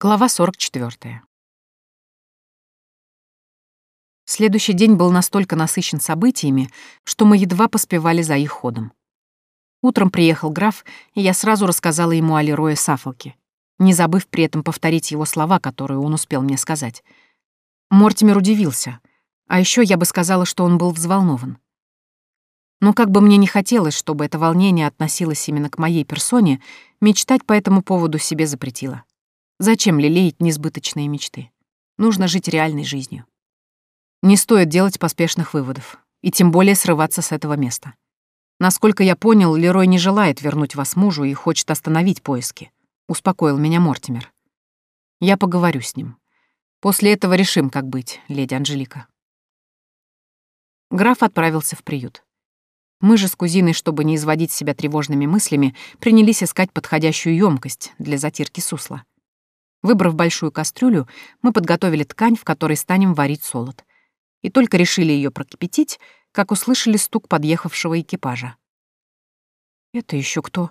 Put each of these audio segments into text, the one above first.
Глава 44. Следующий день был настолько насыщен событиями, что мы едва поспевали за их ходом. Утром приехал граф, и я сразу рассказала ему о Лерое Сафолке, не забыв при этом повторить его слова, которые он успел мне сказать. Мортимер удивился, а еще я бы сказала, что он был взволнован. Но как бы мне не хотелось, чтобы это волнение относилось именно к моей персоне, мечтать по этому поводу себе запретила. Зачем лелеять несбыточные мечты? Нужно жить реальной жизнью. Не стоит делать поспешных выводов, и тем более срываться с этого места. Насколько я понял, Лерой не желает вернуть вас мужу и хочет остановить поиски. Успокоил меня Мортимер. Я поговорю с ним. После этого решим, как быть, леди Анжелика. Граф отправился в приют. Мы же с кузиной, чтобы не изводить себя тревожными мыслями, принялись искать подходящую емкость для затирки сусла. Выбрав большую кастрюлю, мы подготовили ткань, в которой станем варить солод. И только решили ее прокипятить, как услышали стук подъехавшего экипажа. «Это еще кто?»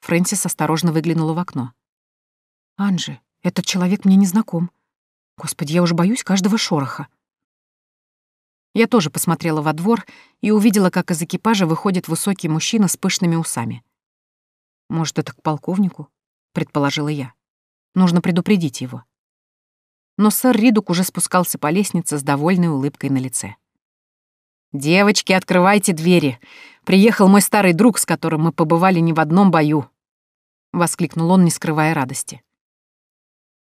Фрэнсис осторожно выглянула в окно. «Анжи, этот человек мне не знаком. Господи, я уже боюсь каждого шороха». Я тоже посмотрела во двор и увидела, как из экипажа выходит высокий мужчина с пышными усами. «Может, это к полковнику?» — предположила я. Нужно предупредить его. Но сэр Ридук уже спускался по лестнице с довольной улыбкой на лице. «Девочки, открывайте двери! Приехал мой старый друг, с которым мы побывали не в одном бою!» — воскликнул он, не скрывая радости.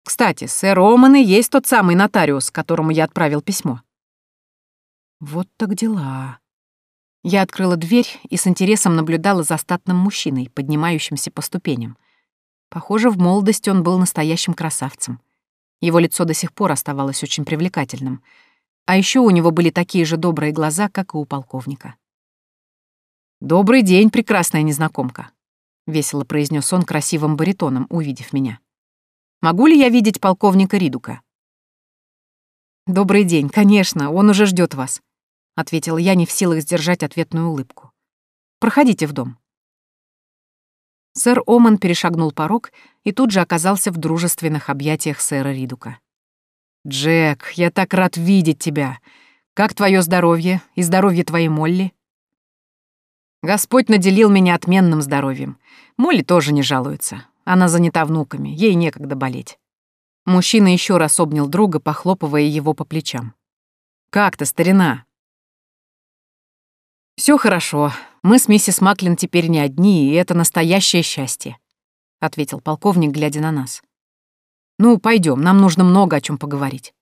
«Кстати, сэр Оман и есть тот самый нотариус, которому я отправил письмо». «Вот так дела!» Я открыла дверь и с интересом наблюдала за статным мужчиной, поднимающимся по ступеням. Похоже, в молодости он был настоящим красавцем. Его лицо до сих пор оставалось очень привлекательным. А еще у него были такие же добрые глаза, как и у полковника. «Добрый день, прекрасная незнакомка», — весело произнес он красивым баритоном, увидев меня. «Могу ли я видеть полковника Ридука?» «Добрый день, конечно, он уже ждет вас», — ответила я, не в силах сдержать ответную улыбку. «Проходите в дом». Сэр Оман перешагнул порог и тут же оказался в дружественных объятиях сэра Ридука. «Джек, я так рад видеть тебя. Как твое здоровье и здоровье твоей Молли?» «Господь наделил меня отменным здоровьем. Молли тоже не жалуется. Она занята внуками, ей некогда болеть». Мужчина еще раз обнял друга, похлопывая его по плечам. «Как ты, старина?» Все хорошо. Мы с миссис Маклин теперь не одни, и это настоящее счастье», — ответил полковник, глядя на нас. «Ну, пойдем, нам нужно много о чем поговорить».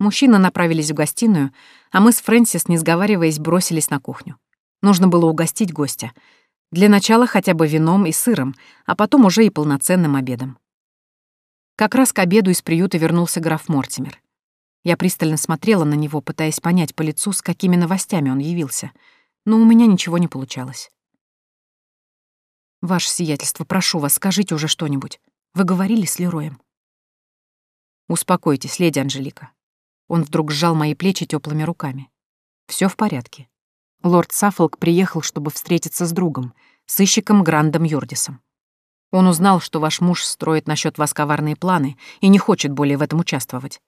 Мужчины направились в гостиную, а мы с Фрэнсис, не сговариваясь, бросились на кухню. Нужно было угостить гостя. Для начала хотя бы вином и сыром, а потом уже и полноценным обедом. Как раз к обеду из приюта вернулся граф Мортимер. Я пристально смотрела на него, пытаясь понять по лицу, с какими новостями он явился, но у меня ничего не получалось. «Ваше сиятельство, прошу вас, скажите уже что-нибудь. Вы говорили с Лероем?» «Успокойтесь, леди Анжелика». Он вдруг сжал мои плечи теплыми руками. Все в порядке. Лорд Саффолк приехал, чтобы встретиться с другом, сыщиком Грандом Юрдисом. Он узнал, что ваш муж строит насчет вас коварные планы и не хочет более в этом участвовать.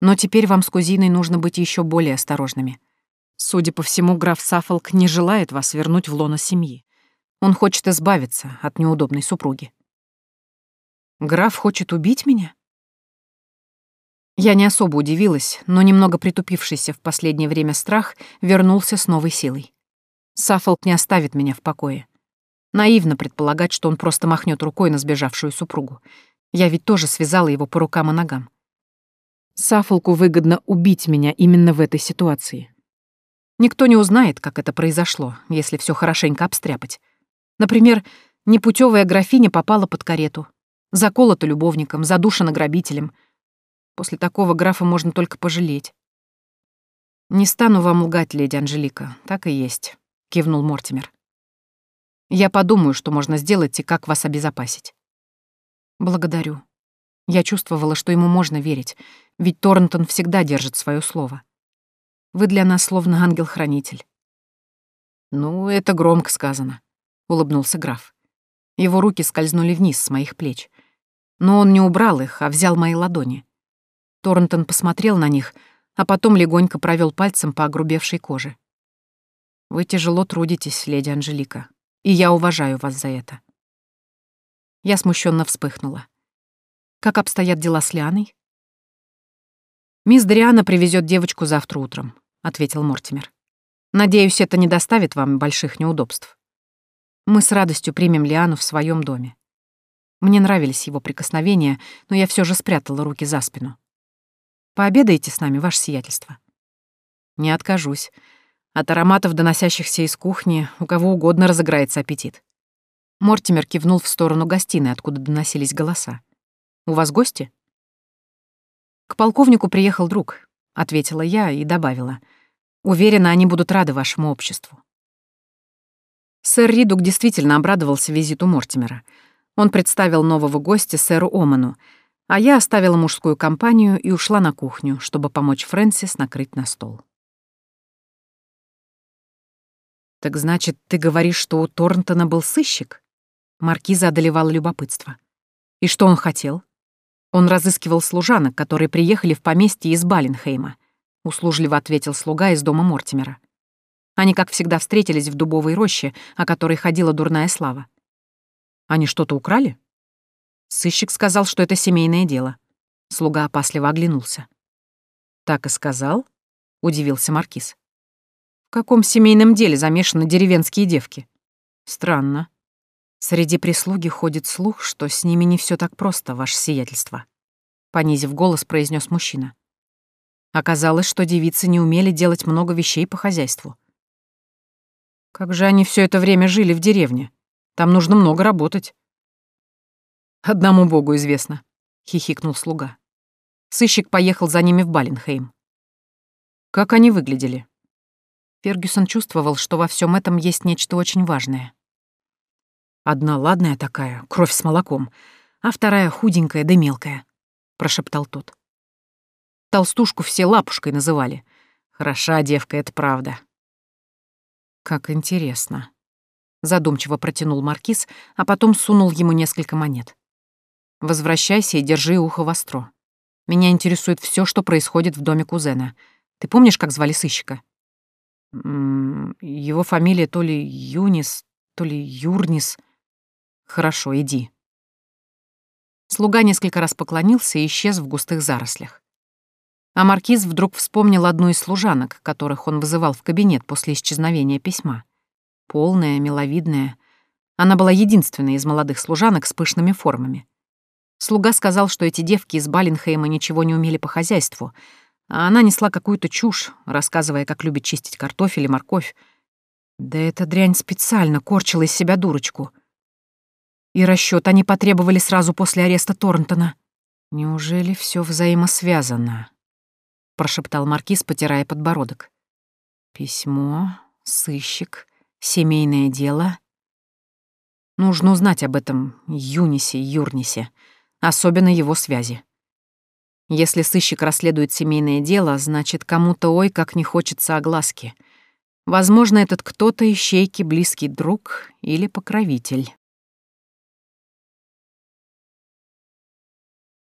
Но теперь вам с кузиной нужно быть еще более осторожными. Судя по всему, граф Саффолк не желает вас вернуть в лоно семьи. Он хочет избавиться от неудобной супруги. Граф хочет убить меня? Я не особо удивилась, но немного притупившийся в последнее время страх вернулся с новой силой. Саффолк не оставит меня в покое. Наивно предполагать, что он просто махнет рукой на сбежавшую супругу. Я ведь тоже связала его по рукам и ногам. Сафолку выгодно убить меня именно в этой ситуации. Никто не узнает, как это произошло, если все хорошенько обстряпать. Например, непутевая графиня попала под карету, заколота любовником, задушена грабителем. После такого графа можно только пожалеть. «Не стану вам лгать, леди Анжелика, так и есть», — кивнул Мортимер. «Я подумаю, что можно сделать и как вас обезопасить». «Благодарю», я чувствовала, что ему можно верить, ведь Торнтон всегда держит свое слово. Вы для нас словно ангел-хранитель. «Ну, это громко сказано», — улыбнулся граф. Его руки скользнули вниз с моих плеч. Но он не убрал их, а взял мои ладони. Торнтон посмотрел на них, а потом легонько провел пальцем по огрубевшей коже. «Вы тяжело трудитесь, леди Анжелика, и я уважаю вас за это». Я смущенно вспыхнула. «Как обстоят дела с Лианой?» «Мисс Дриана привезет девочку завтра утром», — ответил Мортимер. «Надеюсь, это не доставит вам больших неудобств. Мы с радостью примем Лиану в своем доме. Мне нравились его прикосновения, но я все же спрятала руки за спину. Пообедаете с нами, ваше сиятельство?» «Не откажусь. От ароматов, доносящихся из кухни, у кого угодно разыграется аппетит». Мортимер кивнул в сторону гостиной, откуда доносились голоса. «У вас гости?» «К полковнику приехал друг», — ответила я и добавила. «Уверена, они будут рады вашему обществу». Сэр Ридук действительно обрадовался визиту Мортимера. Он представил нового гостя сэру Оману, а я оставила мужскую компанию и ушла на кухню, чтобы помочь Фрэнсис накрыть на стол. «Так значит, ты говоришь, что у Торнтона был сыщик?» Маркиза одолевала любопытство. «И что он хотел?» Он разыскивал служанок, которые приехали в поместье из Баленхейма, услужливо ответил слуга из дома Мортимера. Они, как всегда, встретились в дубовой роще, о которой ходила дурная слава. Они что-то украли? Сыщик сказал, что это семейное дело. Слуга опасливо оглянулся. «Так и сказал?» — удивился Маркиз. «В каком семейном деле замешаны деревенские девки?» «Странно. Среди прислуги ходит слух, что с ними не все так просто, ваше сиятельство. Понизив голос, произнес мужчина. Оказалось, что девицы не умели делать много вещей по хозяйству. Как же они все это время жили в деревне? Там нужно много работать. Одному богу известно, хихикнул слуга. Сыщик поехал за ними в Баленхейм. Как они выглядели? Фергюсон чувствовал, что во всем этом есть нечто очень важное. Одна ладная такая, кровь с молоком, а вторая худенькая да мелкая», — прошептал тот. Толстушку все лапушкой называли. Хороша девка, это правда. Как интересно. Задумчиво протянул Маркиз, а потом сунул ему несколько монет. Возвращайся и держи ухо востро. Меня интересует все, что происходит в доме кузена. Ты помнишь, как звали сыщика? Его фамилия то ли Юнис, то ли Юрнис. «Хорошо, иди». Слуга несколько раз поклонился и исчез в густых зарослях. А маркиз вдруг вспомнил одну из служанок, которых он вызывал в кабинет после исчезновения письма. Полная, миловидная. Она была единственной из молодых служанок с пышными формами. Слуга сказал, что эти девки из Баленхейма ничего не умели по хозяйству, а она несла какую-то чушь, рассказывая, как любит чистить картофель и морковь. Да эта дрянь специально корчила из себя дурочку. И расчет они потребовали сразу после ареста Торнтона. Неужели все взаимосвязано? прошептал маркиз, потирая подбородок. Письмо, сыщик, семейное дело. Нужно узнать об этом Юнисе Юрнисе, особенно его связи. Если сыщик расследует семейное дело, значит, кому-то ой как не хочется огласки. Возможно, этот кто-то ищейки близкий друг или покровитель.